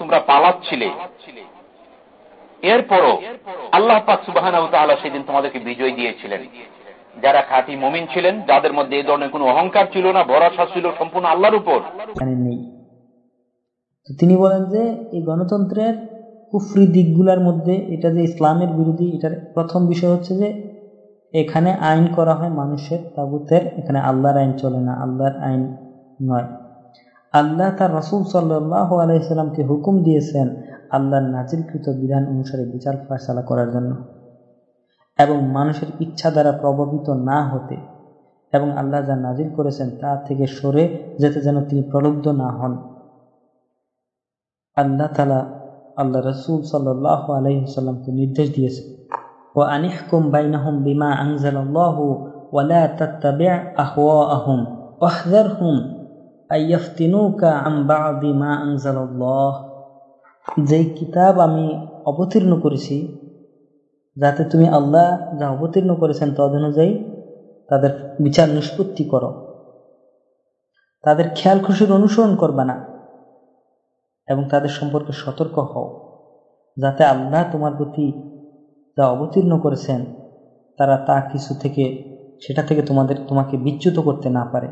তোমরা পালাচ্ছিলে। এরপরও আল্লাহ পাক সুবাহ সেদিন তোমাদেরকে বিজয় দিয়েছিলেন। যারা খাঁটি মমিন ছিলেন, যাদের মধ্যে এই ধরনের কোনো অহংকার ছিল না, ভরসা ছিল সম্পূর্ণ আল্লাহর উপর। তিনি বলেন যে, এই গণতন্ত্রের কুফরি দিকগুলোর মধ্যে এটা যে ইসলামের বিরোধী, এটার প্রথম বিষয় হচ্ছে যে, এখানে আইন করা হয় মানুষের তাগুতের এখানে আল্লাহর আইন চলে না, আল্লাহর আইন নয়। আল্লাহ তার রসুল সাল্লাহ আলাইসাল্লামকে হুকুম দিয়েছেন আল্লাহর নাজিলকৃত বিধান অনুসারে বিচার ফায়সালা করার জন্য। এবং মানুষের ইচ্ছা দ্বারা প্রভাবিত না হতে এবং আল্লাহ যা নাজিল করেছেন তা থেকে সরে যেতে যেন তিনি প্রলুব্ধ না হন। আল্লাহ তালা আল্লাহ রসুল সাল্লাহ আলহিসাল্লামকে নির্দেশ দিয়েছেন ও আনিহকুম বাইনাহুম বিমা আনজালাল্লাহু ওয়ালা তাত্তাবি' আহওয়াআহুম ওয়াহযারহুম বা'দি মা যেই কিতাব আমি অবতীর্ণ করেছি, যাতে তুমি আল্লাহ যা অবতীর্ণ করেছেন তদ অনুযায়ী তাদের বিচার নিষ্পত্তি করো। তাদের খেয়াল খুশির অনুসরণ করবে না এবং তাদের সম্পর্কে সতর্ক হও, যাতে আল্লাহ তোমার প্রতি যা অবতীর্ণ করেছেন, তারা তা কিছু থেকে, সেটা থেকে তোমাদের, তোমাকে বিচ্যুত করতে না পারে।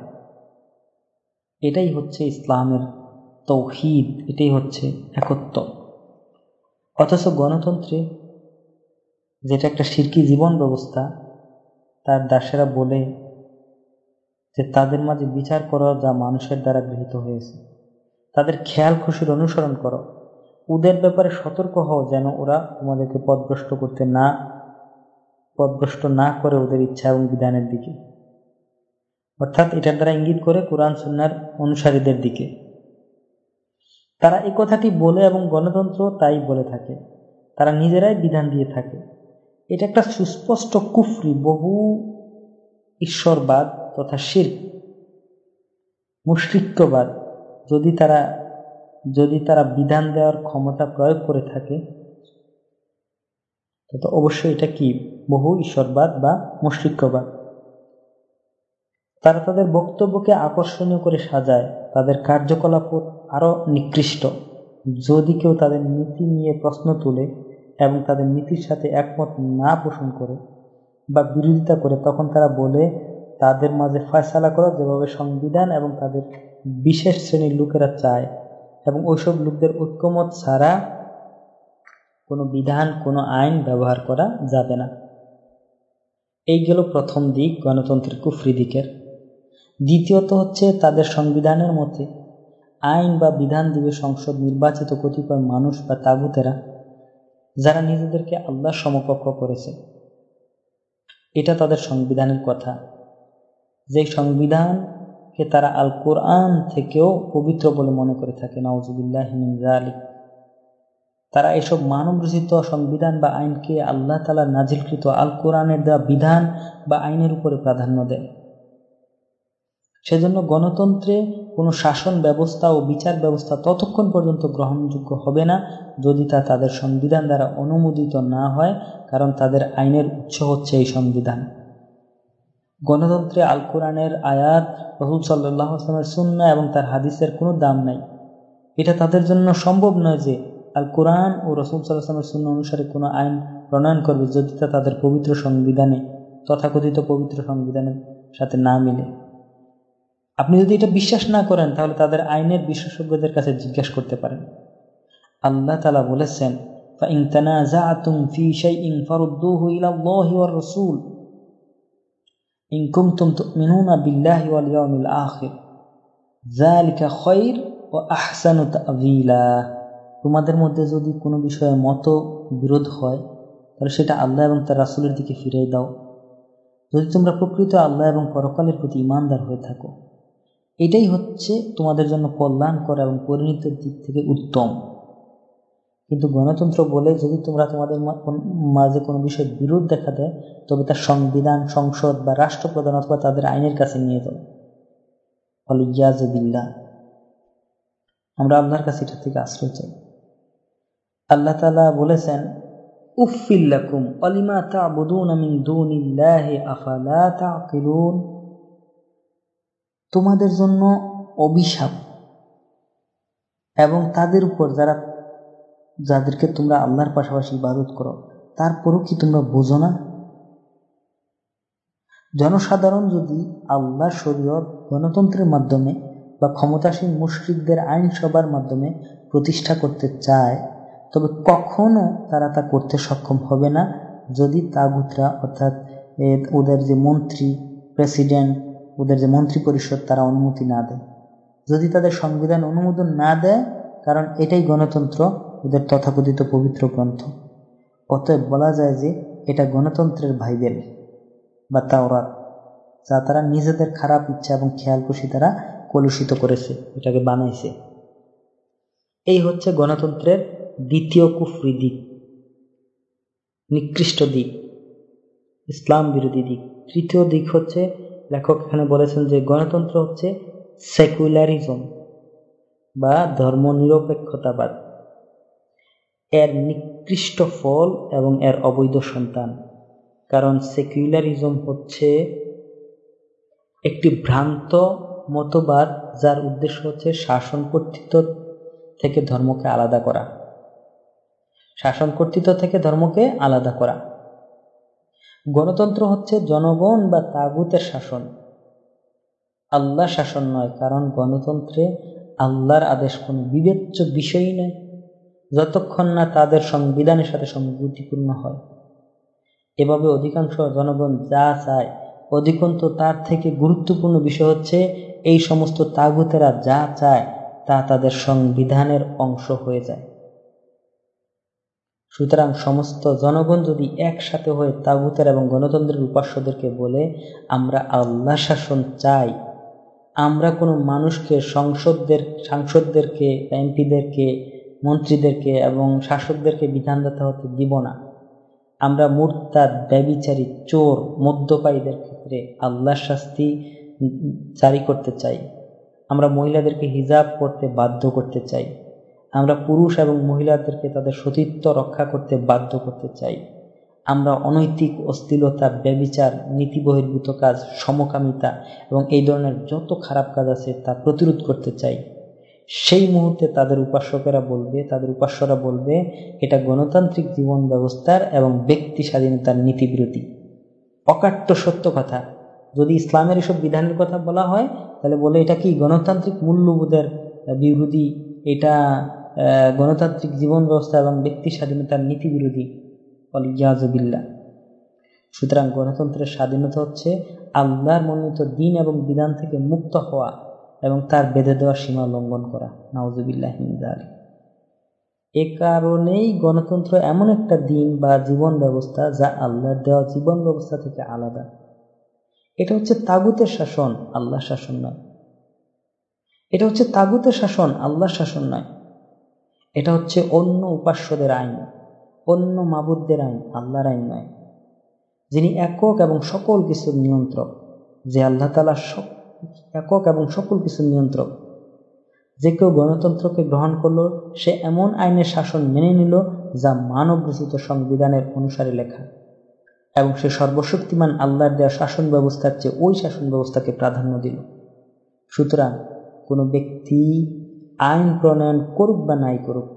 এটাই হচ্ছে ইসলামের তৌহিদ, এটাই হচ্ছে একত্ব। অথচ গণতন্ত্রে যেটা একটা শিরকি জীবন ব্যবস্থা, তার দাসেরা বলে যে তাদের মাঝে বিচার করো যা মানুষের দ্বারা গৃহীত হয়েছে। তাদের খেয়াল খুশির অনুসরণ করো। ওদের ব্যাপারে সতর্ক হও যেন ওরা তোমাদেরকে পদভ্রষ্ট করতে না, পদভ্রষ্ট না করে ওদের ইচ্ছা এবং বিধানের দিকে। অর্থাৎ এটার দ্বারা ইঙ্গিত করে কোরআন সন্ন্যার অনুসারীদের দিকে। তারা এই কথাটি বলে এবং গণতন্ত্র তাই বলে থাকে। তারা নিজেরাই বিধান দিয়ে থাকে। এটা একটা সুস্পষ্ট কুফরি, বহু ঈশ্বরবাদ তথা শির মুশ্রিক্যবাদ যদি তারা যদি তারা বিধান দেওয়ার ক্ষমতা প্রয়োগ করে থাকে তো অবশ্যই এটা কি? বহু ঈশ্বরবাদ বা মুশ্রিক্যবাদ তারা তাদের বক্তব্যকে আকর্ষণীয় করে সাজায়, তাদের কার্যকলাপ আরও নিকৃষ্ট। যদি কেউ তাদের নীতি নিয়ে প্রশ্ন তুলে এবং তাদের নীতির সাথে একমত না পোষণ করে বা বিরোধিতা করে, তখন তারা বলে, তাদের মাঝে ফয়সালা করো যেভাবে সংবিধান এবং তাদের বিশেষ শ্রেণির লোকেরা চায় এবং ওইসব লোকদের ঐক্যমত ছাড়া কোনো বিধান, কোনো আইন ব্যবহার করা যাবে না। এই গেল প্রথম দিক গণতন্ত্রের কুফরি দিকের। দ্বিতীয়ত হচ্ছে তাদের সংবিধানের মতে আইন বা বিধান দিবে সংসদ নির্বাচিত কতিপয় মানুষ বা তাগুতেরা, যারা নিজেদেরকে আল্লাহ সমকক্ষ করেছে, এটা তাদের সংবিধানের কথা। যে সংবিধানকে তারা আল কোরআন থেকেও পবিত্র বলে মনে করে থাকে নওয়াজুবিল্লাহ তারা এসব মানব রচিত সংবিধান বা আইনকে আল্লাহ তালা নাজিলকৃত আল কোরআনের দেওয়া বিধান বা আইনের উপরে প্রাধান্য দেয়। সেজন্য গণতন্ত্রে কোনো শাসন ব্যবস্থা ও বিচার ব্যবস্থা ততক্ষণ পর্যন্ত গ্রহণযোগ্য হবে না যদি তা তাদের সংবিধান দ্বারা অনুমোদিত না হয়, কারণ তাদের আইনের উৎস হচ্ছে এই সংবিধান। গণতন্ত্রে আল কোরআনের আয়াত রহুল সাল্লাহ আসলামের সুন্না এবং তার হাদিসের কোনো দাম নাই। এটা তাদের জন্য সম্ভব নয় যে আল কোরআন ও রসুল সাল্লাহামের শূন্য অনুসারে কোনো আইন প্রণয়ন করবে যদি তা তাদের পবিত্র সংবিধানে, তথাকথিত পবিত্র সংবিধানের সাথে না মিলে। আপনি যদি এটা বিশ্বাস না করেন, তাহলে তাদের আইনের বিশেষজ্ঞদের কাছে জিজ্ঞেস করতে পারেন। আল্লাহ তালা বলেছেন তোমাদের মধ্যে যদি কোনো বিষয়ে মত বিরোধ হয়, তাহলে সেটা আল্লাহ এবং তার রাসুলের দিকে ফিরিয়ে দাও। যদি তোমরা প্রকৃত আল্লাহ এবং পরকালের প্রতি ইমানদার হয়ে থাকো এটাই হচ্ছে তোমাদের জন্য কল্যাণকর এবং পরিণতির দিক থেকে উত্তম। কিন্তু গণতন্ত্র বলে যদি তোমরা তোমাদের মাঝে কোনো বিষয়ে বিরোধ দেখা দেয়, তবে তার সংবিধান, সংসদ বা রাষ্ট্রপ্রধান অথবা তাদের আইনের কাছে নিয়ে যাও। ফলে ইয়াজবিল্লা আমরা আল্লাহর কাছে এটা থেকে আশ্রয় চাই। আল্লাহ তালা বলেছেন উফিল্লাকুম অলিমা তাবুদুন মিন দুনিল্লাহি, আফালা তাকিলুন? তোমাদের জন্য অভিশাপ। এবং তাদের উপর যারা, যাদেরকে তোমরা আল্লাহর পাশাপাশি ইবাদত করো তারপরও কি তোমরা বোঝো না? জনসাধারণ যদি আল্লাহ শরীয়ত, গণতন্ত্রের মাধ্যমে বা ক্ষমতাসীন মুশ্রিকদের আইনসভার মাধ্যমে প্রতিষ্ঠা করতে চায়, তবে কখনো তারা তা করতে সক্ষম হবে না। যদি তাগুতরা, অর্থাৎ ওদের যে মন্ত্রী, প্রেসিডেন্ট ওদের যে মন্ত্রী পরিষদ তারা অনুমতি না দেয়। যদি তাদের সংবিধান অনুমোদন না দেয়, কারণ এটাই গণতন্ত্র, ওদের তথাকথিত পবিত্র গ্রন্থ। অতএব বলা যায় যে এটা গণতন্ত্রের ভাইবেল বা তাওরাত, যা তারা নিজেদের খারাপ ইচ্ছা এবং খেয়াল খুশি তারা কলুষিত করেছে, এটাকে বানাইছে। এই হচ্ছে গণতন্ত্রের দ্বিতীয় কুফরি দিক, নিকৃষ্ট দিক, ইসলাম বিরোধী দিক। তৃতীয় দিক হচ্ছে লেখক এখানে বলেছেন যে গণতন্ত্র হচ্ছে সেকুলারিজম বা ধর্মনিরপেক্ষতাবাদ। এর নিকৃষ্ট ফল এবং এর অবৈধ সন্তান। কারণ সেকুলারিজম হচ্ছে একটি ভ্রান্ত মতবাদ যার উদ্দেশ্য হচ্ছে শাসন কর্তৃত্ব থেকে ধর্মকে আলাদা করা। শাসন কর্তৃত্ব থেকে ধর্মকে আলাদা করা। গণতন্ত্র হচ্ছে জনগণ বা তাগুতের শাসন। আল্লাহ শাসন নয়, কারণ গণতন্ত্রে আল্লাহর আদেশ কোনো বিবেচ্য বিষয়ই নয়, যতক্ষণ না তাদের সংবিধানের সাথে সংগতিপূর্ণ হয়। এভাবে অধিকাংশ জনগণ যা চায়, অধিকন্ত তার থেকে গুরুত্বপূর্ণ বিষয় হচ্ছে, এই সমস্ত তাগুতেরা যা চায়, তা তাদের সংবিধানের অংশ হয়ে যায়। সুতরাং সমস্ত জনগণ যদি একসাথে হয়ে তাগুতের এবং গণতন্ত্রের উপাস্যদেরকে বলে, আমরা আল্লাহ শাসন চাই। আমরা কোনো মানুষকে, সংসদদের, সাংসদদেরকে, এমপিদেরকে, মন্ত্রীদেরকে এবং শাসকদেরকে বিধানদাতা হতে দিব না। আমরা মুরতাদ, ব্যবিচারী, চোর, মদ্যপায়ীদের ক্ষেত্রে আল্লাহ শাস্তি জারি করতে চাই। আমরা মহিলাদেরকে হিজাব করতে বাধ্য করতে চাই। আমরা পুরুষ এবং মহিলাদেরকে তাদের সতীত্ব রক্ষা করতে বাধ্য করতে চাই। আমরা অনৈতিক অস্থিলতা ব্যবিচার নীতি বহির্ভূত কাজ, সমকামিতা এবং এই ধরনের যত খারাপ কাজ আছে তা প্রতিরোধ করতে চাই। সেই মুহূর্তে তাদের উপাসকেরা বলবে, তাদের উপাস্যরা বলবে, এটা গণতান্ত্রিক জীবন ব্যবস্থার এবং ব্যক্তি স্বাধীনতার নীতি বিরোধী। অকাট্য সত্য কথা। যদি ইসলামের এসব বিধানের কথা বলা হয়, তাহলে বলে এটা কি গণতান্ত্রিক মূল্যবোধের বিরোধী? এটা গণতান্ত্রিক জীবন ব্যবস্থা এবং ব্যক্তি স্বাধীনতার নীতি বিরোধী অলিয়াজবিল্লা সুতরাং গণতন্ত্রের স্বাধীনতা হচ্ছে আল্লাহর মনোনীত দিন এবং বিধান থেকে মুক্ত হওয়া এবং তার বেঁধে দেওয়া সীমা লঙ্ঘন করা। নাউজুবিল্লাহ আলী এ কারণেই গণতন্ত্র এমন একটা দিন বা জীবন ব্যবস্থা যা আল্লাহর দেওয়া জীবন ব্যবস্থা থেকে আলাদা। এটা হচ্ছে তাগুতের শাসন আল্লাহ শাসন নয়। এটা হচ্ছে তাগুতের শাসন আল্লাহ শাসন নয়। এটা হচ্ছে অন্য উপাস্যদের আইন, অন্য মাবুদদের আইন, আল্লাহর আইন নয়। যিনি একক এবং সকল কিছুর নিয়ন্ত্রক, যে আল্লাহ তালা একক এবং সকল কিছুর নিয়ন্ত্রক। যে কেউ গণতন্ত্রকে গ্রহণ করল, সে এমন আইনের শাসন মেনে নিল, যা মানব রচিত সংবিধানের অনুসারে লেখা। এবং সে সর্বশক্তিমান আল্লাহর দেওয়া শাসন ব্যবস্থার চেয়ে ওই শাসন ব্যবস্থাকে প্রাধান্য দিল। সুতরাং কোনো ব্যক্তি আইন প্রণয়ন করুক বা নাই করুক,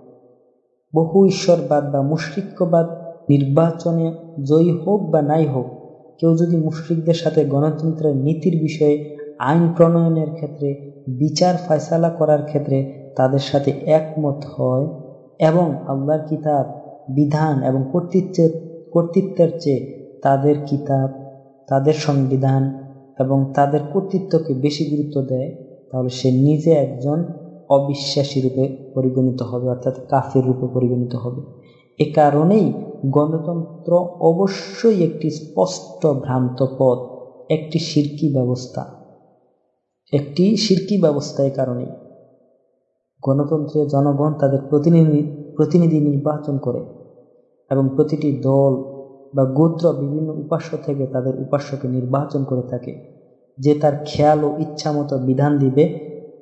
বহু ঈশ্বরবাদ বা মুশ্রিক্যবাদ নির্বাচনে জয়ী হোক বা নাই হোক, কেউ যদি মুশ্রিকদের সাথে গণতন্ত্রের নীতির বিষয়ে আইন প্রণয়নের ক্ষেত্রে, বিচার ফয়সালা করার ক্ষেত্রে তাদের সাথে একমত হয় এবং আল্লাহর কিতাব, বিধান এবং কর্তৃত্বের কর্তৃত্বের চেয়ে তাদের কিতাব, তাদের সংবিধান এবং তাদের কর্তৃত্বকে বেশি গুরুত্ব দেয়, তাহলে সে নিজে একজন অবিশ্বাসী রূপে পরিগণিত হবে, অর্থাৎ কাফের রূপে পরিগণিত হবে। এ কারণেই গণতন্ত্র অবশ্যই একটি স্পষ্ট ভ্রান্ত পথ, একটি শিরকি ব্যবস্থা। একটি শিরকি ব্যবস্থা এ কারণেই। গণতন্ত্রে জনগণ তাদের প্রতিনিধি প্রতিনিধি নির্বাচন করে এবং প্রতিটি দল বা গোত্র বিভিন্ন উপাস্য থেকে তাদের উপাস্যকে নির্বাচন করে থাকে, যে তার খেয়াল ও ইচ্ছা মতো বিধান দিবে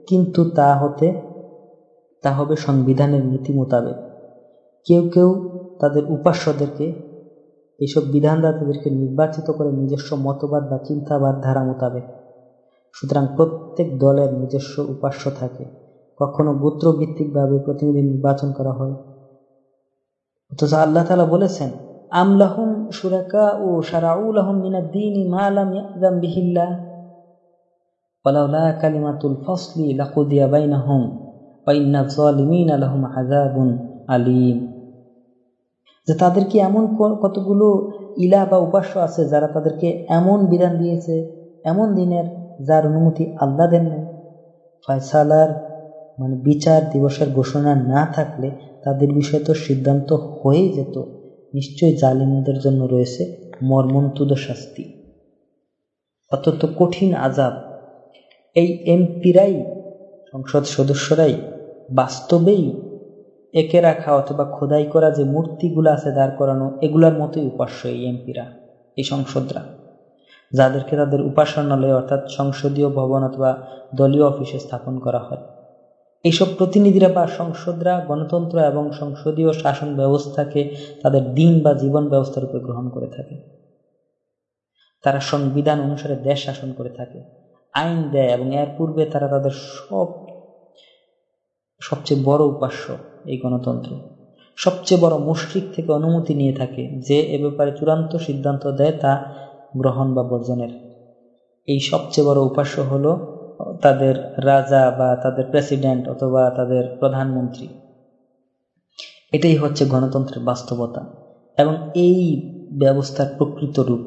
কিন্তু তা হতে, তা হবে সংবিধানের নীতি মোতাবেক। কেউ কেউ তাদের উপাস্যদেরকে এইসব বিধানদাতাদেরকে নির্বাচিত করে নিজস্ব মতবাদ বা চিন্তাবাদ ধারা মোতাবেক। সুতরাং প্রত্যেক দলের নিজস্ব উপাস্য থাকে। কখনো গোত্রভিত্তিকভাবে প্রতিনিধি নির্বাচন করা হয়। অথচ আল্লাহ তালা বলেছেন আমলাহুম সুরাকা ও সারাউলাহম মিনাদ্দিন মালাম ইয়াদাম বিহিল্লা ওয়ালাউলা কালিমাতুল ফসলি লাকুদিয়া বাইনাহুম ওয়াইন্না যালিমিন আলাহুম আযাবুন আলিম। যে তাদের কি এমন কতগুলো ইলা বা উপাস্য আছে যারা তাদেরকে এমন বিধান দিয়েছে, এমন দিনের যার অনুমতি আল্লাহ দেন নাই। ফয়সালার মানে বিচার দিবসের ঘোষণা না থাকলে তাদের বিষয়ে তো সিদ্ধান্ত হয়েই যেত। নিশ্চয়ই জালিমদের জন্য রয়েছে মর্মন্তুদ শাস্তি। অত্যন্ত কঠিন আজাব এই এমপিরাই, সংসদ সদস্যরাই বাস্তবেই একে রাখা অথবা খোদাই করা যে মূর্তিগুলো আছে দাঁড় করানো, এগুলার মতোই উপাস্য এই এমপিরা, এই সংসদরা। যাদেরকে তাদের উপাসনালয় অর্থাৎ সংসদীয় ভবন অথবা দলীয় অফিসে স্থাপন করা হয়। এইসব প্রতিনিধিরা বা সংসদরা গণতন্ত্র এবং সংসদীয় শাসন ব্যবস্থাকে তাদের দিন বা জীবন ব্যবস্থার উপর গ্রহণ করে থাকে। তারা সংবিধান অনুসারে দেশ শাসন করে থাকে। আইন দেয় এবং এর পূর্বে তারা তাদের সব, সবচেয়ে বড় উপাস্য এই গণতন্ত্র। সবচেয়ে বড় মুশ্রিক থেকে অনুমতি নিয়ে থাকে যে এ ব্যাপারে চূড়ান্ত সিদ্ধান্ত দেয় তা গ্রহণ বা বর্জনের। এই সবচেয়ে বড় উপাস্য হলো তাদের রাজা বা তাদের প্রেসিডেন্ট অথবা তাদের প্রধানমন্ত্রী। এটাই হচ্ছে গণতন্ত্রের বাস্তবতা এবং এই ব্যবস্থার প্রকৃত রূপ।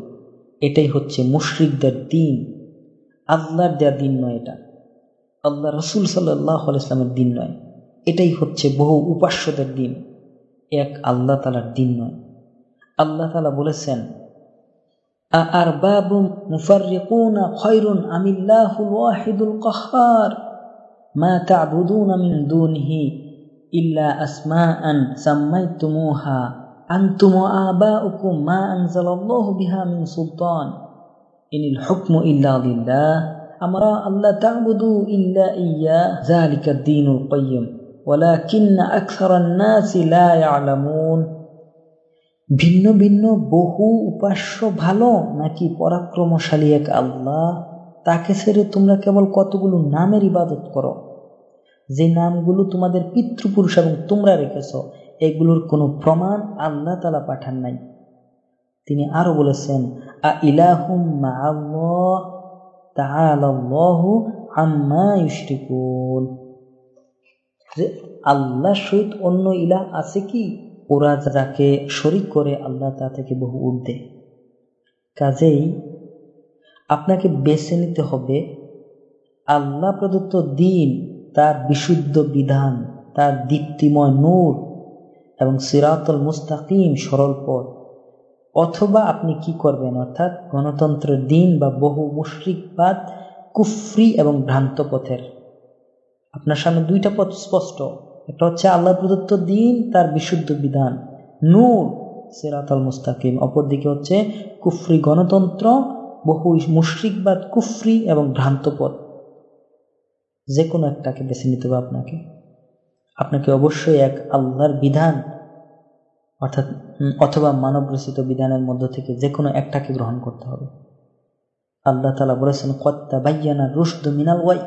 এটাই হচ্ছে মুশ্রিকদের দিন। আল্লাহর দেওয়া দিন নয় এটা। আল্লাহ রসুল সাল্লাহ ইসলামের দিন নয়। এটাই হচ্ছে বহু উপাস্যদের দিন। এক আল্লাহ তালার দিন নয়। আল্লাহ তালা বলেছেন আর বাবু মুফারিকুনা খয়রুন আমিল্লাহুল ওয়াহিদুল কহার। মা তাবুদুন মিন দুনহি ইল্লা আসমাআন সাম্মাইতুমুহা। আনতুম আবাউকুম মা আনজালাল্লাহু বিহা মিন সুলতান। ইনিল হুকম দিল্লাহ আমরা আল্লাহ তাবুদু ইল্লা ইয়া জালিকা দিনুল কয়্যম ওয়ালাকিন্না আকসার নাসি লা ইয়ালামুন। ভিন্ন ভিন্ন বহু উপাস্য ভালো নাকি পরাক্রমশালী এক আল্লাহ? তাকে ছেড়ে তোমরা কেবল কতগুলো নামের ইবাদত করো? যে নামগুলো তোমাদের পিতৃপুরুষ এবং তোমরা রেখেছ, এগুলোর কোনো প্রমাণ আল্লাহ তালা পাঠান নাই। তিনি আরও বলেছেন আল্লাহ সহিত অন্য ইলাহ আছে কি? ওরা যাকে শরিক করে, আল্লাহ তা থেকে বহু ঊর্ধ্বে কাজেই আপনাকে বেছে নিতে হবে, আল্লাহ প্রদত্ত দিন, তার বিশুদ্ধ বিধান, তার দীপ্তিময় নূর এবং সিরাতল মুস্তাকিম সরল পথ। অথবা আপনি কি করবেন? অর্থাৎ গণতন্ত্র দিন বা বহু মুশ্রিকবাদ কুফরি এবং ভ্রান্ত পথের। আপনার সামনে দুইটা পথ স্পষ্ট। একটা হচ্ছে আল্লাহ প্রদত্ত দিন, তার বিশুদ্ধ বিধান। নূর, সেরাতাল মুস্তাকিম। অপরদিকে হচ্ছে কুফরি গণতন্ত্র, বহু মুশ্রিকবাদ কুফরি এবং ভ্রান্ত পথ। যে কোনো একটাকে বেছে নিতে হবে আপনাকে। আপনাকে অবশ্যই এক আল্লাহর বিধান অর্থাৎ অথবা মানব রচিত বিধানের মধ্য থেকে যে কোনো একটাকে গ্রহণ করতে হবে আল্লাহ তালা বলেছেন কত্তা বাইয়ানা রুশদ মিনাল ওয়াই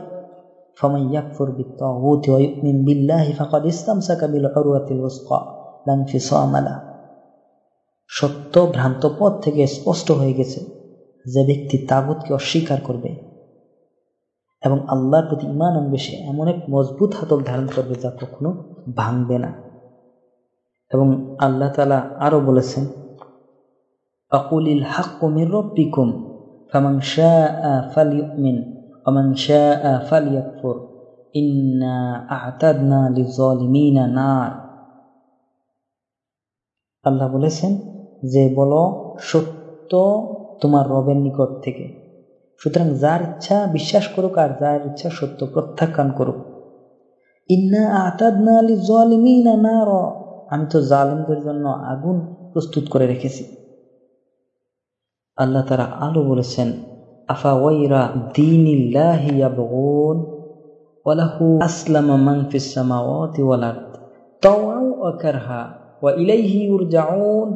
فمن يكفر بالطاغوت ويؤمن بالله فقد استمسك بالعروة الوثقى لا انفصام له সত্য ভ্রান্ত পথ থেকে স্পষ্ট হয়ে গেছে যে ব্যক্তি তাগুতকে অস্বীকার করবে এবং আল্লাহর প্রতি ইমান আনবে সে এমন এক মজবুত হাতল ধারণ করবে যা কখনো ভাঙবে না এবং আল্লাহ তালা আরও বলেছেন রব্বিকুম ফালিউমিন ফালিয়াকফুর ইন্না আতাদনা নার। আল্লাহ বলেছেন যে, বলো, সত্য তোমার রবের নিকট থেকে। সুতরাং যার ইচ্ছা বিশ্বাস করুক আর যার ইচ্ছা সত্য প্রত্যাখ্যান করুক। ইন্না আতাদনা লিজলিমিনা নার। আমি তো জালিমদের জন্য আগুন প্রস্তুত করে রেখেছি আল্লাহ তারা আলো বলেছেন أفغير دين الله يبغون وله أسلم من في السماوات والأرض طوعا وكرها وإليه يرجعون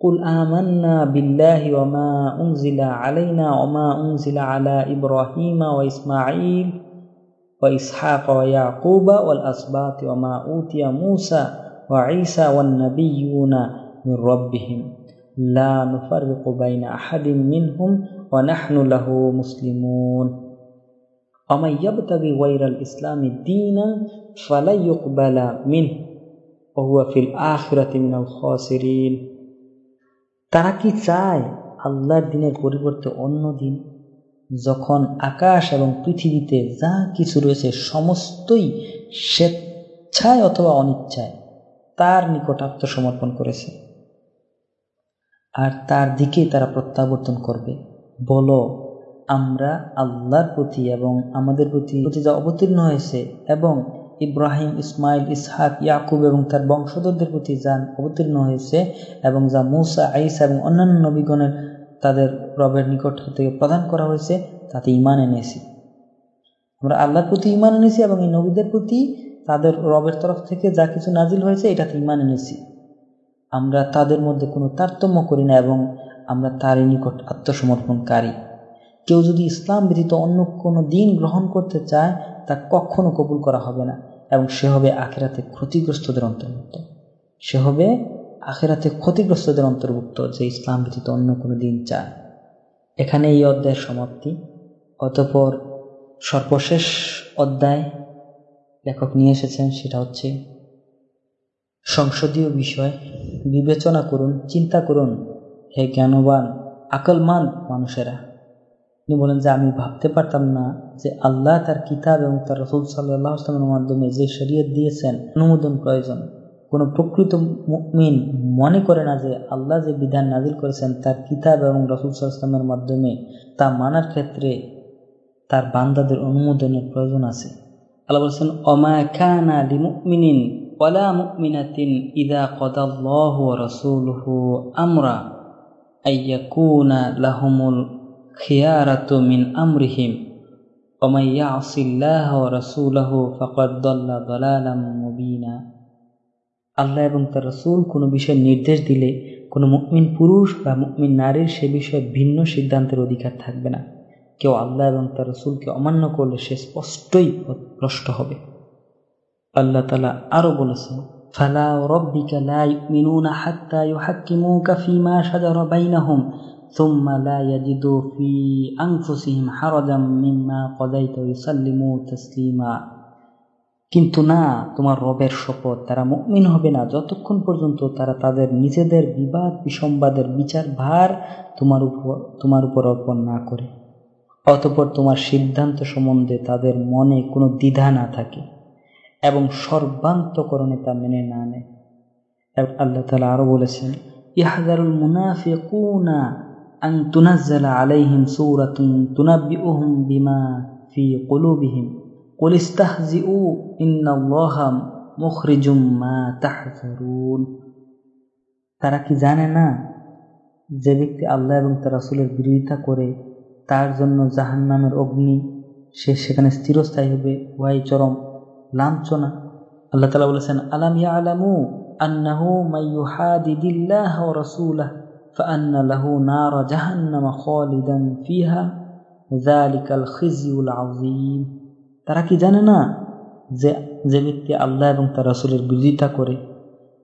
قل آمنا بالله وما أنزل علينا وما أنزل على إبراهيم وإسماعيل وإسحاق ويعقوب والأسباط وما أوتي موسى وعيسى والنبيون من ربهم لا نفرق بين أحد منهم ونحن له مسلمون ومن يبتغي غير الإسلام دينا فلن يقبل منه وهو في الآخرة من الخاسرين তারা কি চায় আল্লাহর দিনের পরিবর্তে অন্য দিন যখন আকাশ এবং পৃথিবীতে যা কিছু রয়েছে সমস্তই স্বেচ্ছায় অথবা অনিচ্ছায় তার নিকট আত্মসমর্পণ করেছে। আর তার দিকে তারা প্রত্যাবর্তন করবে। বলো, আমরা আল্লাহর প্রতি এবং আমাদের প্রতি যা অবতীর্ণ হয়েছে এবং ইব্রাহিম, ইসমাইল, ইসহাক, ইয়াকুব এবং তার বংশধরদের প্রতি যা অবতীর্ণ হয়েছে এবং যা মুসা আইসা এবং অন্যান্য নবীগণের তাদের রবের নিকট থেকে প্রদান করা হয়েছে, তাতে ইমান এনেছি। আমরা আল্লাহর প্রতি ইমান এনেছি এবং এই নবীদের প্রতি তাদের রবের তরফ থেকে যা কিছু নাজিল হয়েছে এটাতে ইমান এনেছি। আমরা তাদের মধ্যে কোনো তারতম্য করি না এবং আমরা তারই নিকট আত্মসমর্পণকারী। কেউ যদি ইসলাম ব্যতীত অন্য কোনো দিন গ্রহণ করতে চায়, তা কখনো কবুল করা হবে না এবং সে হবে আখেরাতে ক্ষতিগ্রস্তদের অন্তর্ভুক্ত। সে হবে আখেরাতে ক্ষতিগ্রস্তদের অন্তর্ভুক্ত যে ইসলাম ব্যতীত অন্য কোনো দিন চায়। এখানে এই অধ্যায়ের সমাপ্তি। অতপর সর্বশেষ অধ্যায় লেখক নিয়ে এসেছেন, সেটা হচ্ছে সংসদীয় বিষয়। বিবেচনা করুন, চিন্তা করুন, হে জ্ঞানবান, আকলমান মানুষেরা। তিনি বলেন যে, আমি ভাবতে পারতাম না যে আল্লাহ তার কিতাব এবং তার রসুল সাল্লাহ আসলামের মাধ্যমে যে শরীয়ত দিয়েছেন, অনুমোদন প্রয়োজন। কোনো প্রকৃত মিন মনে করে না যে আল্লাহ যে বিধান নাজিল করেছেন, তার কিতাব এবং রসুল সাল্লামের মাধ্যমে তা মানার ক্ষেত্রে তার বান্দাদের অনুমোদনের প্রয়োজন আছে। আল্লাহ বলছেন অমা খানা লিমুমিনিন ওয়ালা মুমিনাতিন ইদা কদাল্লাহু ওয়া রাসূলুহু আমরা আইয়াকুনা লাহুমুল খিয়ারাতু মিন আমরিহিম ومن يعص الله ورسوله فقد ضل ضلالا مبينا আল্লাহ এবং তার রসুল কোনো বিষয়ে নির্দেশ দিলে কোনো মুকমিন পুরুষ বা মুকমিন নারীর সে বিষয়ে ভিন্ন সিদ্ধান্তের অধিকার থাকবে না কেউ আল্লাহ এবং তার রসুলকে অমান্য করলে সে স্পষ্টই ভ্রষ্ট হবে আল্লাহ তালা আরও বলেছেন ফালা রব্বিকা লা ইউমিনুনা হাত্তা ইউহাক্কিমুকা ফীমা শাজারা বাইনাহুম ثم لا يجدوا في أنفسهم حرجا مما قضيت ويسلموا تسليما কিন্তু না তোমার রবের শপথ তারা মুমিন হবে না যতক্ষণ পর্যন্ত তারা তাদের নিজেদের বিবাদ বিসম্বাদের বিচার ভার তোমার উপর তোমার উপর অর্পণ না করে অতপর তোমার সিদ্ধান্ত সম্বন্ধে তাদের মনে কোনো দ্বিধা না থাকে এবং সর্বান্তকরণে তা মেনে না নেয় আল্লাহ তালা আরো বলেছেন ইহাজারুল মুনাফিকুনা আন তুনাজ্জালা আলাইহিম সূরাতুন তুনাব্বিউহুম বিমা ফি কুলুবিহিম قل استهزئوا إن الله مخرج ما تحذرون তারা কি জানে না যে ব্যক্তি আল্লাহ এবং তার রাসুলের বিরোধিতা করে তার জন্য জাহান নামের অগ্নি সে সেখানে স্থিরস্থায়ী হবে ওয়াই চরম লাঞ্ছনা আল্লাহ তালা বলেছেন আলাম ইয়া আলামু আন্নাহু মাইয়ুহাদিদিল্লাহ ওয়া রাসূলাহ فأن له نار جهنم خالدا فيها ذلك الخزي العظيم তারা কি জানে না যে যে ব্যক্তি আল্লাহ এবং তার রাসুলের বিরোধিতা করে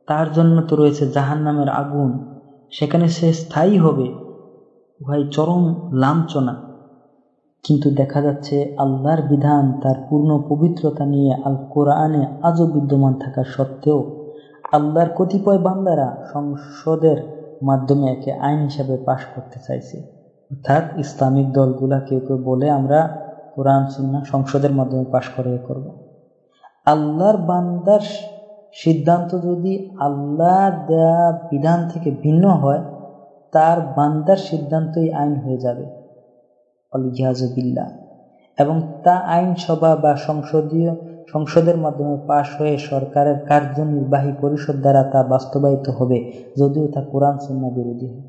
তার জন্য তো রয়েছে জাহান নামের আগুন সেখানে সে স্থায়ী হবে উহাই চরম লাঞ্ছনা। কিন্তু দেখা যাচ্ছে আল্লাহর বিধান তার পূর্ণ পবিত্রতা নিয়ে আল কোরআনে আজও বিদ্যমান থাকা সত্ত্বেও আল্লাহর কতিপয় বান্দারা সংসদের মাধ্যমে একে আইন হিসাবে পাশ করতে চাইছে। অর্থাৎ ইসলামিক দলগুলা কেউ কেউ বলে আমরা কোরআন সুন্না সংসদের মাধ্যমে পাশ করে করব। আল্লাহর বান্দার সিদ্ধান্ত যদি আল্লাহ দেয়া বিধান থেকে ভিন্ন হয় তার বান্দার সিদ্ধান্তই আইন হয়ে যাবে। অলিজাজবিল্লা এবং তা আইনসভা বা সংসদীয়, সংসদের মাধ্যমে পাশ হয়ে সরকারের কার্যনির্বাহী পরিষদ দ্বারা তা বাস্তবায়িত হবে, যদিও তা কোরআন সুন্না বিরোধী হয়।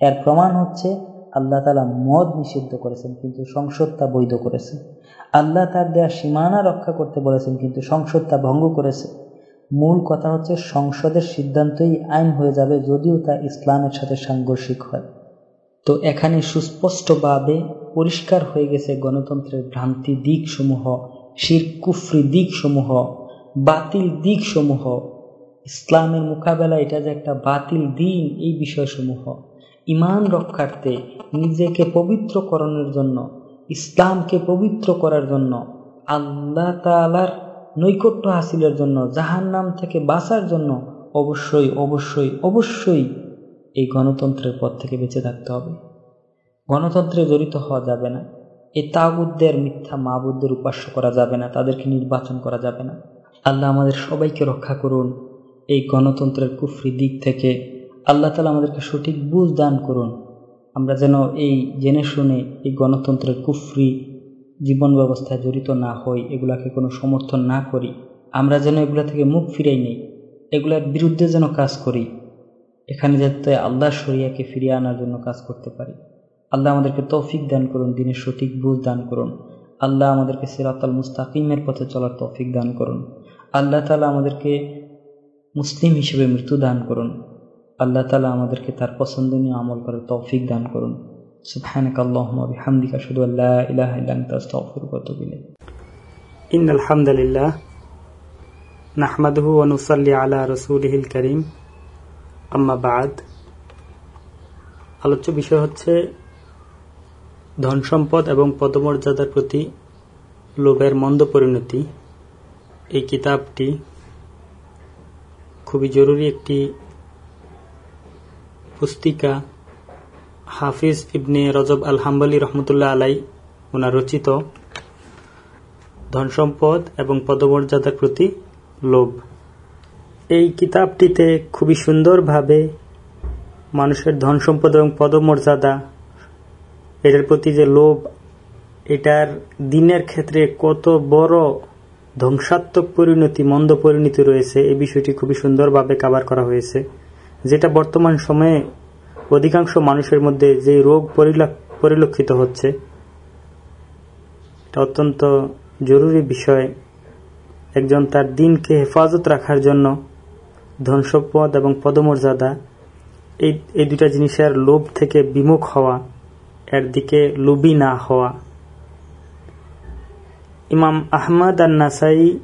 এর প্রমাণ হচ্ছে, আল্লাহ তালা মদ নিষিদ্ধ করেছেন, কিন্তু সংসদ তা বৈধ করেছে। আল্লাহ তার দেয়া সীমানা রক্ষা করতে বলেছেন, কিন্তু সংসদ তা ভঙ্গ করেছে। মূল কথা হচ্ছে সংসদের সিদ্ধান্তই আইন হয়ে যাবে যদিও তা ইসলামের সাথে সাংঘর্ষিক হয়। তো এখানে সুস্পষ্টভাবে পরিষ্কার হয়ে গেছে গণতন্ত্রের ভ্রান্তি দিকসমূহ, শির কুফরি দিকসমূহ, বাতিল দিকসমূহ। ইসলামের মোকাবেলা এটা যে একটা বাতিল দিন, এই বিষয়সমূহ। ইমান রক্ষার্থে নিজেকে পবিত্রকরণের জন্য, ইসলামকে পবিত্র করার জন্য আল্লাহ তালার নৈকট্য হাসিলের জন্য জাহান নাম থেকে বাঁচার জন্য অবশ্যই অবশ্যই অবশ্যই এই গণতন্ত্রের পথ থেকে বেঁচে থাকতে হবে। গণতন্ত্রে জড়িত হওয়া যাবে না। এই তাগুদ্দের মিথ্যা মাবুদ্দের উপাস্য করা যাবে না, তাদেরকে নির্বাচন করা যাবে না। আল্লাহ আমাদের সবাইকে রক্ষা করুন। এই গণতন্ত্রের কুফরি দিক থেকে আল্লাহ তালা আমাদেরকে সঠিক বুঝ দান করুন। আমরা যেন এই জেনে শুনে এই গণতন্ত্রের কুফরি জীবন ব্যবস্থায় জড়িত না হই, এগুলাকে কোনো সমর্থন না করি। আমরা যেন এগুলা থেকে মুখ ফিরাই নেই, এগুলার বিরুদ্ধে যেন কাজ করি। এখানে যাতে আল্লাহ শরিয়াকে ফিরিয়ে আনার জন্য কাজ করতে পারি। আল্লাহ আমাদেরকে তৌফিক দান করুন, দিনের সঠিক বুঝ দান করুন। আল্লাহ আমাদেরকে সিরাতাল মুস্তাকিমের পথে চলার তৌফিক দান করুন। আল্লাহ তালা আমাদেরকে মুসলিম হিসেবে মৃত্যু দান করুন। আল্লাহ তালা আমাদেরকে তার পছন্দনীয় আমল করার তৌফিক দান করুন। سبحانك اللهم وبحمدك أشهد أن لا إله إلا أنت أستغفرك وأتوب إليك إن الحمد لله نحمده ونصلي على رسوله الكريم أما بعد আলোচ্য বিষয় হচ্ছে ধন সম্পদ এবং পদমর্যাদার প্রতি লোভের মন্দ পরিণতি এই কিতাবটি খুবই জরুরি একটি পুস্তিকা হাফিজ ইবনে রজব আল হাম্বলি রহমতুল্লাহ আলাই ওনার রচিত ধন সম্পদ এবং পদমর্যাদার প্রতি লোভ। এই কিতাবটিতে খুবই সুন্দরভাবে মানুষের ধন সম্পদ এবং পদমর্যাদা, এটার প্রতি যে লোভ, এটার দিনের ক্ষেত্রে কত বড় ধ্বংসাত্মক পরিণতি, মন্দ পরিণতি রয়েছে, এই বিষয়টি খুবই সুন্দরভাবে কাবার করা হয়েছে। যেটা বর্তমান সময়ে অধিকাংশ মানুষের মধ্যে যে রোগ পরিলক্ষিত হচ্ছে, এটা অত্যন্ত জরুরি বিষয়। একজন তার দিনকে হেফাজত রাখার জন্য ধনসম্পদ এবং পদমর্যাদা, এই এই দুটা জিনিসের লোভ থেকে বিমুখ হওয়া, এর দিকে লোভী না হওয়া। ইমাম আহমদ আর নাসাই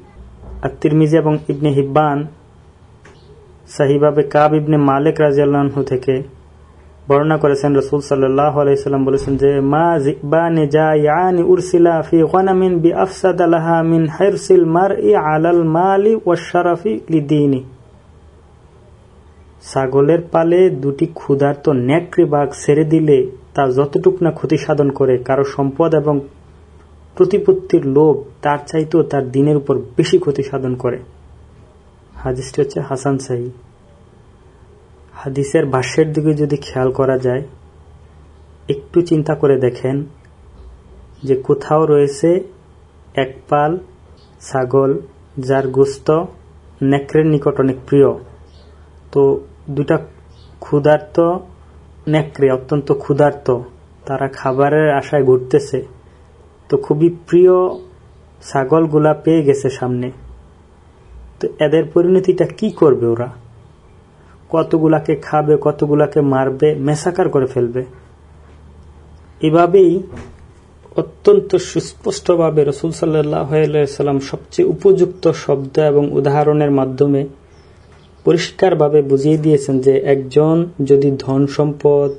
আর তিরমিজি এবং ইবনে হিব্বান, সাহিবাবে কাব ইবনে মালিক রাজিয়াল্লাহু থেকে বর্ণনা করেছেন রসুল আলাইসাল্লাম বলেছেন যে, মা ছাগলের পালে দুটি ক্ষুধার্ত নেকড়ে বাঘ ছেড়ে দিলে তা যতটুক না ক্ষতি সাধন করে, কারও সম্পদ এবং প্রতিপত্তির লোভ তার চাইতেও তার দিনের উপর বেশি ক্ষতি সাধন করে। হাদিসটি হচ্ছে হাসান সাহি। হাদিসের ভাষ্যের দিকে যদি খেয়াল করা যায়, একটু চিন্তা করে দেখেন যে কোথাও রয়েছে এক পাল ছাগল যার গোস্ত নেকড়ের নিকট অনেক প্রিয়। তো দুটা ক্ষুধার্ত নেকড়ে, অত্যন্ত ক্ষুধার্ত, তারা খাবারের আশায় ঘুরতেছে তো খুবই প্রিয় ছাগলগুলা পেয়ে গেছে সামনে। তো এদের পরিণতিটা কি করবে ওরা? কতগুলাকে খাবে, কতগুলাকে মারবে, মেসাকার করে ফেলবে। এভাবেই অত্যন্ত সুস্পষ্টভাবে রসুল সাল্লাম সবচেয়ে উপযুক্ত শব্দ এবং উদাহরণের মাধ্যমে পরিষ্কারভাবে বুঝিয়ে দিয়েছেন যে একজন যদি ধন সম্পদ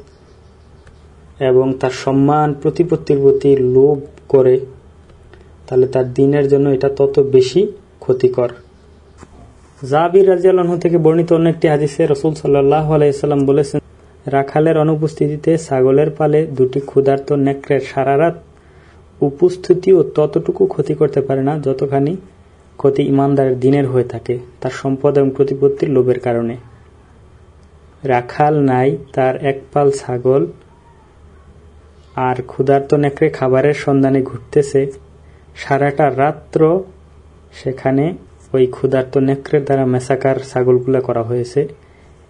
এবং তার সম্মান প্রতিপত্তির প্রতি লোভ করে, তাহলে তার দিনের জন্য এটা তত বেশি ক্ষতিকর। জাবির রাজিয়ালহ থেকে বর্ণিত অন্য একটি হাদিসে রসুল সাল্লাহ আলাইসাল্লাম বলেছেন, রাখালের অনুপস্থিতিতে ছাগলের পালে দুটি ক্ষুধার্ত নেকড়ের সারা রাত উপস্থিতিও ততটুকু ক্ষতি করতে পারে না যতখানি ক্ষতি ইমানদারের দিনের হয়ে থাকে, তার সম্পদ এবং প্রতিপত্তির লোভের কারণে। রাখাল নাই, তার এক পাল ছাগল আর ক্ষুধার্ত নেকড়ে খাবারের সন্ধানে ঘুরতেছে সারাটা রাত্র সেখানে ওই ক্ষুধার্ত নেকড়ের দ্বারা মেসাকার ছাগলগুলা করা হয়েছে।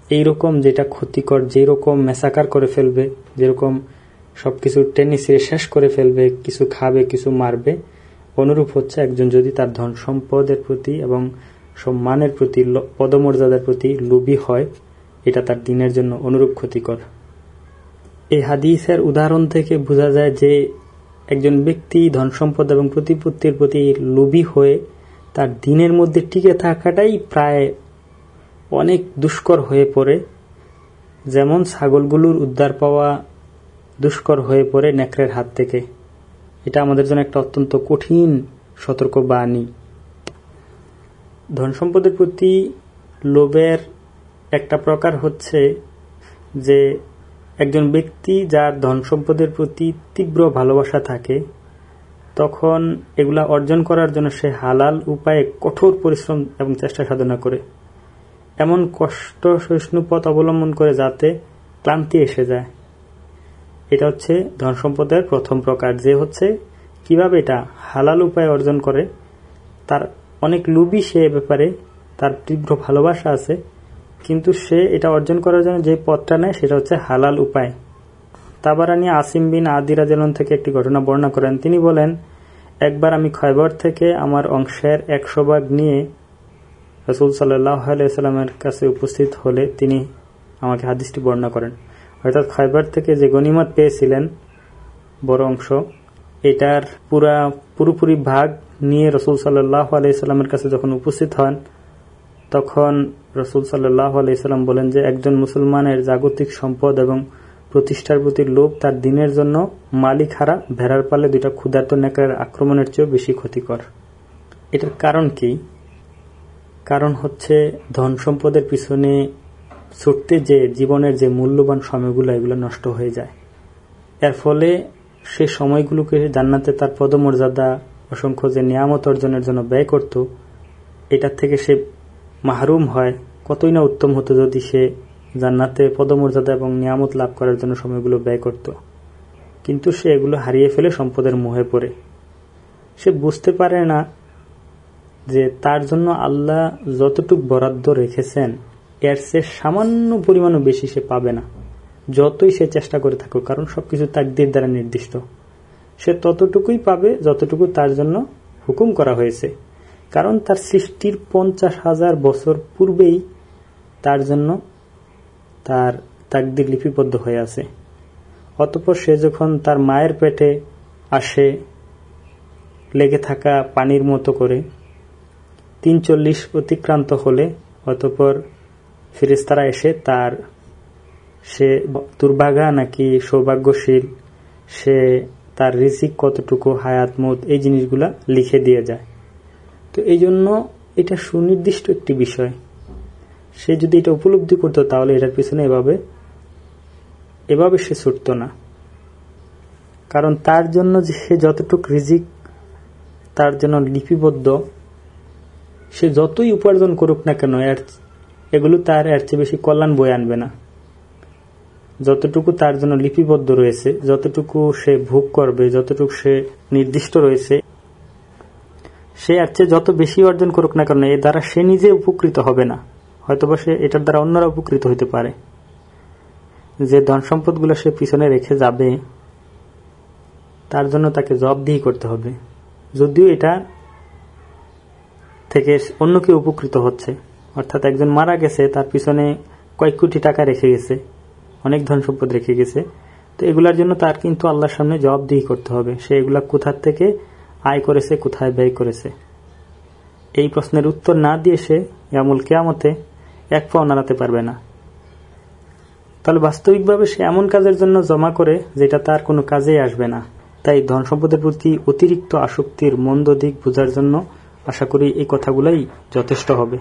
এই রকম যেটা ক্ষতিকর, যেরকম মেসাকার করে ফেলবে, যেরকম সবকিছু টেনে ছিঁড়ে শেষ করে ফেলবে, কিছু খাবে, কিছু মারবে, অনুরূপ হচ্ছে একজন যদি তার ধন সম্পদের প্রতি এবং সম্মানের প্রতি পদমর্যাদার প্রতি লোভী হয়, এটা তার দিনের জন্য অনুরূপ ক্ষতিকর। এই হাদিসের উদাহরণ থেকে বোঝা যায় যে একজন ব্যক্তি ধন সম্পদ এবং প্রতিপত্তির প্রতি লোভী হয়ে তার দিনের মধ্যে টিকে থাকাটাই প্রায় অনেক দুষ্কর হয়ে পড়ে। যেমন ছাগলগুলোর উদ্ধার পাওয়া দুষ্কর হয়ে পড়ে নেকড়ের হাত থেকে। এটা আমাদের জন্য একটা অত্যন্ত কঠিন সতর্ক বাণী। ধন সম্পদের প্রতি লোভের একটা প্রকার হচ্ছে যে একজন ব্যক্তি যার ধন সম্পদের প্রতি তীব্র ভালোবাসা থাকে তখন এগুলা অর্জন করার জন্য সে হালাল উপায়ে কঠোর পরিশ্রম এবং চেষ্টা সাধনা করে। এমন কষ্ট সহিষ্ণু পথ অবলম্বন করে যাতে ক্লান্তি এসে যায়। এটা হচ্ছে ধন সম্পদের প্রথম প্রকার, যে হচ্ছে কীভাবে এটা হালাল উপায় অর্জন করে। তার অনেক লুবি সে ব্যাপারে, তার তীব্র ভালোবাসা আছে, কিন্তু সে এটা অর্জন করার জন্য যে পথটা নেয় সেটা হচ্ছে হালাল উপায়। তাবারানি আসিম বিন আদিরা জেলন থেকে একটি ঘটনা বর্ণনা করেন। তিনি বলেন, একবার আমি খয়বর থেকে আমার অংশের একশো ভাগ নিয়ে রসুল সাল্লামের কাছে উপস্থিত হলে তিনি আমাকে হাদিসটি বর্ণনা করেন। অর্থাৎ খয়বর থেকে যে গণিমত পেয়েছিলেন বড় অংশ, এটার পুরা, পুরোপুরি ভাগ নিয়ে রসুল সাল্লাহ আলাইস্লামের কাছে যখন উপস্থিত হন, তখন রসুল সাল্লাহ আলাইস্লাম বলেন যে, একজন মুসলমানের জাগতিক সম্পদ এবং প্রতিষ্ঠার প্রতি লোভ তার দিনের জন্য মালিক হারা ভেড়ার পালে দুইটা ক্ষুধার্ত নেকার আক্রমণের চেয়েও বেশি ক্ষতিকর। এটার কারণ কি? কারণ হচ্ছে ধন সম্পদের পিছনে ছুটতে যে জীবনের যে মূল্যবান সময়গুলো, এগুলো নষ্ট হয়ে যায়। এর ফলে সে সময়গুলোকে জান্নাতে তার পদমর্যাদা, অসংখ্য যে নিয়ামত অর্জনের জন্য ব্যয় করত, এটার থেকে সে মাহরুম হয়, কতই না উত্তম হতো যদি সে জান্নাতে পদমর্যাদা এবং নিয়ামত লাভ করার জন্য সময়গুলো ব্যয় করত। কিন্তু সে এগুলো হারিয়ে ফেলে সম্পদের মোহে পড়ে। সে বুঝতে পারে না যে তার জন্য আল্লাহ যতটুক বরাদ্দ রেখেছেন, এর সে সামান্য পরিমাণও বেশি সে পাবে না। যতই সে চেষ্টা করে থাকুক, কারণ সবকিছু তাকদের দ্বারা নির্দিষ্ট। সে ততটুকুই পাবে যতটুকু তার জন্য হুকুম করা হয়েছে। কারণ তার সৃষ্টির পঞ্চাশ হাজার বছর পূর্বেই তার জন্য তার তাকদির লিপিবদ্ধ হয়ে আছে। অতপর সে যখন তার মায়ের পেটে আসে, লেগে থাকা পানির মতো করে তিন চল্লিশ অতিক্রান্ত হলে, অতপর ফিরিস্তারা এসে তার সে দুর্ভাগা নাকি সৌভাগ্যশীল, সে তার রিসিক কতটুকু, হায়াত, মত, এই জিনিসগুলা লিখে দিয়ে যায়। তো এই জন্য এটা সুনির্দিষ্ট একটি বিষয়। সে যদি এটা উপলব্ধি করতো, তাহলে এটার পিছনে এভাবে এভাবে সে ছুটত না। কারণ তার জন্য সে যতটুক রিজিক, তার জন্য লিপিবদ্ধ, সে যতই উপার্জন করুক না কেন, এর, এগুলো তার এর চেয়ে বেশি কল্যাণ বয়ে আনবে না। যতটুকু তার জন্য লিপিবদ্ধ রয়েছে, যতটুকু সে ভোগ করবে, যতটুকু সে নির্দিষ্ট রয়েছে, সে এর চেয়ে যত বেশি অর্জন করুক না কেন এ দ্বারা সে নিজে উপকৃত হবে না। হয়তোবা সে এটার দ্বারা অন্যরা উপকৃত হইতে পারে। যে ধন সম্পদগুলো সে পিছনে রেখে যাবে, তার জন্য তাকে জবাবদিহি করতে হবে। যদিও এটা থেকে অন্য কেউ উপকৃত হচ্ছে। অর্থাৎ একজন মারা গেছে, তার পিছনে কয়েক কোটি টাকা রেখে গেছে, অনেক ধন সম্পদ রেখে গেছে, তো এগুলার জন্য তার কিন্তু আল্লাহর সামনে জবাবদিহি করতে হবে। সে এগুলা কোথার থেকে আয় করেছে, কোথায় ব্যয় করেছে? এই প্রশ্নের উত্তর না দিয়ে সে ইয়ামুল কেয়ামতে এক পাও নাড়াতে পারবে না। তাহলে বাস্তবিকভাবে সে এমন কাজের জন্য জমা করে যেটা তার কোনো কাজেই আসবে না। তাই ধন সম্পদের প্রতি অতিরিক্ত আসক্তির মন্দ দিক বোঝার জন্য আশা করি এই কথাগুলাই যথেষ্ট হবে।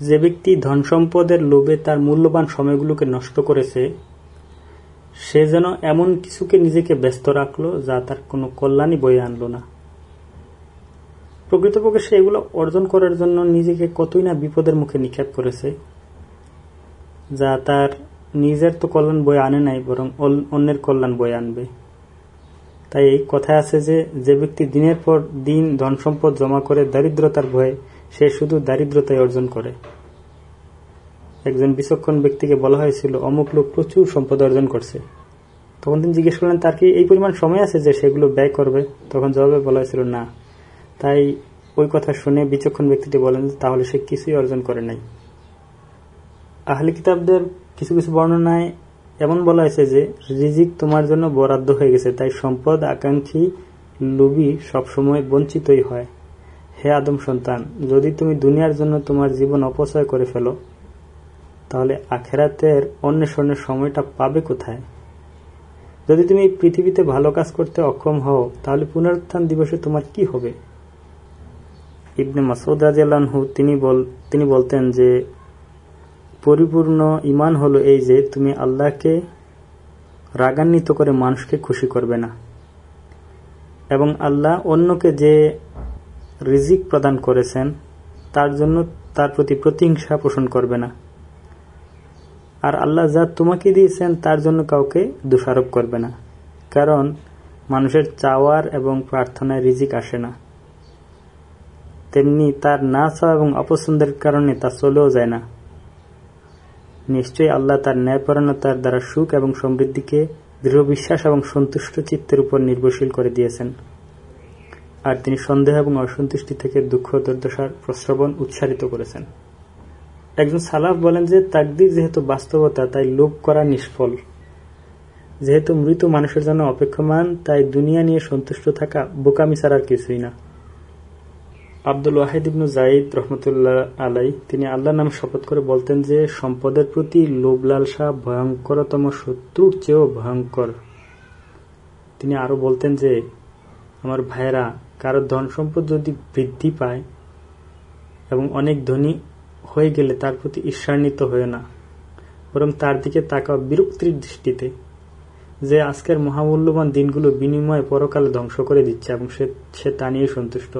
যে ব্যক্তি ধন সম্পদের লোভে তার মূল্যবান সময়গুলোকে নষ্ট করেছে, সে যেন এমন কিছুকে নিজেকে ব্যস্ত রাখল যা তার কোনো কল্যাণই বয়ে আনলো না। প্রকৃতপক্ষে সে এগুলো অর্জন করার জন্য নিজেকে কতই না বিপদের মুখে নিক্ষেপ করেছে, যা তার নিজের তো কল্যাণ বই আনে নাই, বরং অন্যের কল্যাণ বই আনবে। তাই এই কথায় আছে যে যে ব্যক্তি দিনের পর দিন ধন সম্পদ জমা করে দারিদ্রতার ভয়ে সে শুধু দারিদ্রতাই অর্জন করে। একজন বিচক্ষণ ব্যক্তিকে বলা হয়েছিল, অমুক লোক প্রচুর সম্পদ অর্জন করছে। তখন তিনি জিজ্ঞেস করলেন, তার কি এই পরিমাণ সময় আছে যে সেগুলো ব্যয় করবে? তখন জবাবে বলা হয়েছিল, না। তাই ওই কথা শুনে বিচক্ষণ ব্যক্তিটি বলেন তাহলে সে কিছুই অর্জন করে নাই। আহলে কিতাবদের কিছু কিছু বর্ণনায় এমন বলা হয়েছে যে, রিজিক তোমার জন্য বরাদ্দ হয়ে গেছে, তাই সম্পদ, আকাঙ্ক্ষী, লোভী সবসময় বঞ্চিতই হয়। হে আদম সন্তান, যদি তুমি দুনিয়ার জন্য তোমার জীবন অপচয় করে ফেলো, তাহলে আখেরাতের অন্বেষণের সময়টা পাবে কোথায়? যদি তুমি পৃথিবীতে ভালো কাজ করতে অক্ষম হও, তাহলে পুনরুত্থান দিবসে তোমার কি হবে? ইবনে মাসুদ রাজিয়ালহু তিনি বল, তিনি বলতেন যে, পরিপূর্ণ ইমান হলো এই যে, তুমি আল্লাহকে রাগান্বিত করে মানুষকে খুশি করবে না। এবং আল্লাহ অন্যকে যে রিজিক প্রদান করেছেন, তার জন্য তার প্রতি প্রতিহিংসা পোষণ করবে না। আর আল্লাহ যা তোমাকে দিয়েছেন, তার জন্য কাউকে দোষারোপ করবে না। কারণ মানুষের চাওয়ার এবং প্রার্থনায় রিজিক আসে না। তেমনি তার না চাওয়া এবং অপছন্দের কারণে তা চলেও যায় না। নিশ্চয়ই আল্লাহ তার ন্যায়পরণতার দ্বারা সুখ এবং সমৃদ্ধিকে দৃঢ় বিশ্বাস এবং সন্তুষ্ট চিত্তের উপর নির্ভরশীল করে দিয়েছেন। আর তিনি সন্দেহ এবং অসন্তুষ্টি থেকে দুঃখ দুর্দশার প্রশ্রবণ উৎসারিত করেছেন। একজন সালাফ বলেন যে, তাকদির যেহেতু বাস্তবতা, তাই লোভ করা নিষ্ফল। যেহেতু মৃত মানুষের জন্য অপেক্ষমান, তাই দুনিয়া নিয়ে সন্তুষ্ট থাকা বোকামি ছাড়ার কিছুই না। আব্দুল ওয়াহিদ ইবনু জাইদ রহমতুল্লাহ আলাই, তিনি আল্লাহ নাম শপথ করে বলতেন যে, সম্পদের প্রতি লোভ, লালসা, ভয়ঙ্করতম শত্রুর চেয়েও ভয়ঙ্কর। তিনি আরও বলতেন যে, আমার ভাইয়েরা, কারও ধন সম্পদ যদি বৃদ্ধি পায় এবং অনেক ধনী হয়ে গেলে তার প্রতি ঈর্ষান্বিত হয়ে না, বরং তার দিকে তাকাও বিরক্তির দৃষ্টিতে, যে আজকের মহামূল্যবান দিনগুলো বিনিময়ে পরকালে ধ্বংস করে দিচ্ছে এবং সে তা নিয়ে সন্তুষ্ট।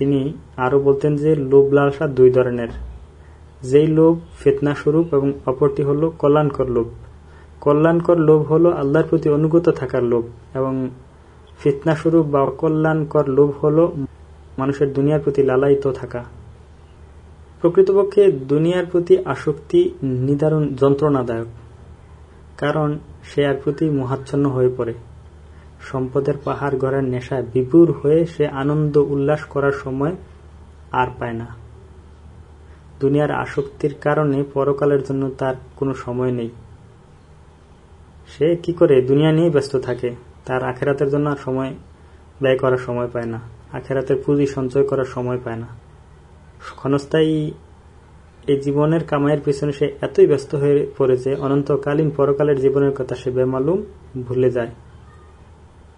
তিনি আরও বলতেন যে, লোভ লালসা দুই ধরনের। যেই লোভ ফেতনা স্বরূপ এবং অপরটি হল কল্যাণকর লোভ। কল্যাণকর লোভ হল আল্লাহর প্রতি অনুগত থাকার লোভ এবং ফিতনা স্বরূপ বা অকল্যাণকর লোভ হল মানুষের দুনিয়ার প্রতি লালায়িত থাকা। প্রকৃতপক্ষে দুনিয়ার প্রতি আসক্তি নিদারুণ যন্ত্রণাদায়ক, কারণ সে আর প্রতি মহাচ্ছন্ন হয়ে পড়ে। সম্পদের পাহাড় গড়ার নেশায় বিপুর হয়ে সে আনন্দ উল্লাস করার সময় আর পায় না। দুনিয়ার আসক্তির কারণে পরকালের জন্য তার কোনো সময় নেই। সে কি করে দুনিয়া নিয়ে ব্যস্ত থাকে? তার আখেরাতের জন্য আর সময় ব্যয় করার সময় পায় না। আখেরাতের পুঁজি সঞ্চয় করার সময় পায় না। ক্ষণস্থায়ী এই জীবনের কামাইয়ের পিছনে সে এতই ব্যস্ত হয়ে পড়েছে অনন্তকালীন পরকালের জীবনের কথা সে বেমালুম ভুলে যায়।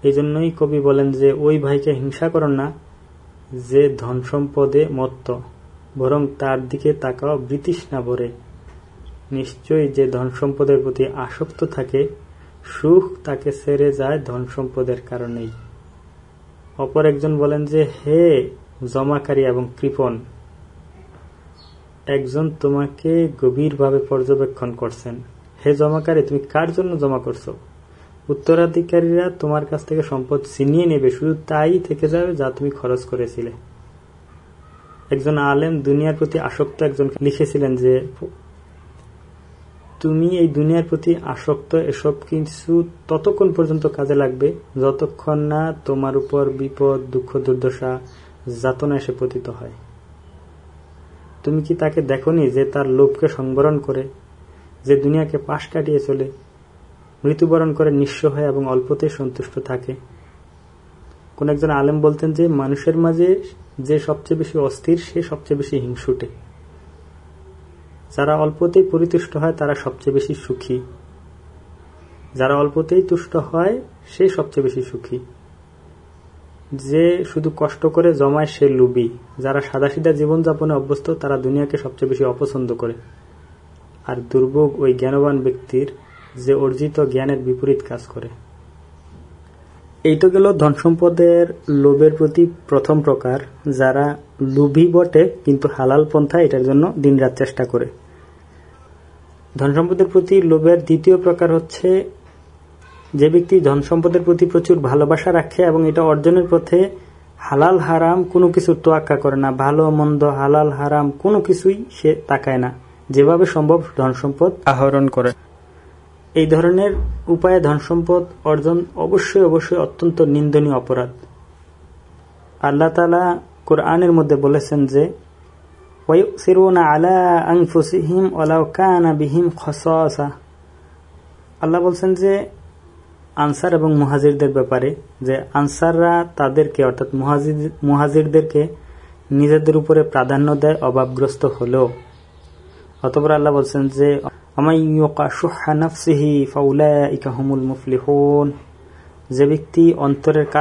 এই জন্যই কবি বলেন যে, ওই ভাইকে হিংসা করেন না, যে ধন সম্পদে মত্ত, বরং তার দিকে তাকাও ব্রিটিশ না ভরে নিশ্চয়ই যে ধন সম্পদের প্রতি আসক্ত থাকে, সুখ তাকে সেরে যায় ধন সম্পদের কারণেই। অপর একজন বলেন যে, হে জমাকারী এবং কৃপন একজন তোমাকে গভীরভাবে পর্যবেক্ষণ করছেন। হে জমাকারী, তুমি কার জন্য জমা করছ? উত্তরাধিকারীরা তোমার কাছ থেকে সম্পদ ছিনিয়ে নেবে, শুধু তাই থেকে যাবে যা তুমি খরচ করেছিলে। একজন আলেম দুনিয়ার প্রতি আসক্ত একজন লিখেছিলেন যে, তুমি এই দুনিয়ার প্রতি আসক্ত, এসব কিছু ততক্ষণ পর্যন্ত কাজে লাগবে যতক্ষণ না তোমার উপর বিপদ, দুঃখ, দুর্দশা, যাতনা এসে পতিত হয়। তুমি কি তাকে দেখনি যে তার লোভকে সংবরণ করে, যে দুনিয়াকে পাশ কাটিয়ে চলে? মৃত্যুবরণ করে নিঃস্ব হয় এবং অল্পতে সন্তুষ্ট থাকে। কোন একজন আলেম বলতেন যে, মানুষের মাঝে যে সবচেয়ে বেশি অস্থির, সে সবচেয়ে বেশি হিংসুটে। যারা অল্পতেই পরিতুষ্ট হয়, তারা সবচেয়ে বেশি সুখী। যারা অল্পতেই তুষ্ট হয়, সে সবচেয়ে বেশি সুখী। যে শুধু কষ্ট করে জমায়, সে লুবি। যারা সাদাসিধা জীবনযাপনে অভ্যস্ত, তারা দুনিয়াকে সবচেয়ে বেশি অপছন্দ করে। আর দুর্ভোগ ওই জ্ঞানবান ব্যক্তির যে অর্জিত জ্ঞানের বিপরীত কাজ করে। এই তো গেল ধন সম্পদের লোভের প্রতি প্রথম প্রকার, যারা লোভী বটে কিন্তু হালাল পন্থা এটার জন্য দিনরাত চেষ্টা করে। ধন সম্পদের প্রতি লোভের দ্বিতীয় প্রকার হচ্ছে যে ব্যক্তি ধন সম্পদের প্রতি প্রচুর ভালোবাসা রাখে এবং এটা অর্জনের পথে হালাল হারাম কোনো কিছু তোয়াক্কা করে না। ভালো, মন্দ, হালাল, হারাম কোনো কিছুই সে তাকায় না। যেভাবে সম্ভব ধন সম্পদ আহরণ করে। এই ধরনের উপায়ে ধন সম্পদ অর্জন অবশ্যই অবশ্যই অত্যন্ত নিন্দনীয় অপরাধ। আল্লাহ তালা কোরআনের মধ্যে বলেছেন যে আল্লাহ বলছেন যে, আনসার এবং মুহাজিরদের ব্যাপারে, যে আনসাররা তাদেরকে, অর্থাৎ মুহাজিরদেরকে নিজেদের উপরে প্রাধান্য দেয়, অভাবগ্রস্ত হলেও। অতপর আল্লাহ বলছেন যে যে ব্যক্তি অন্তরের কার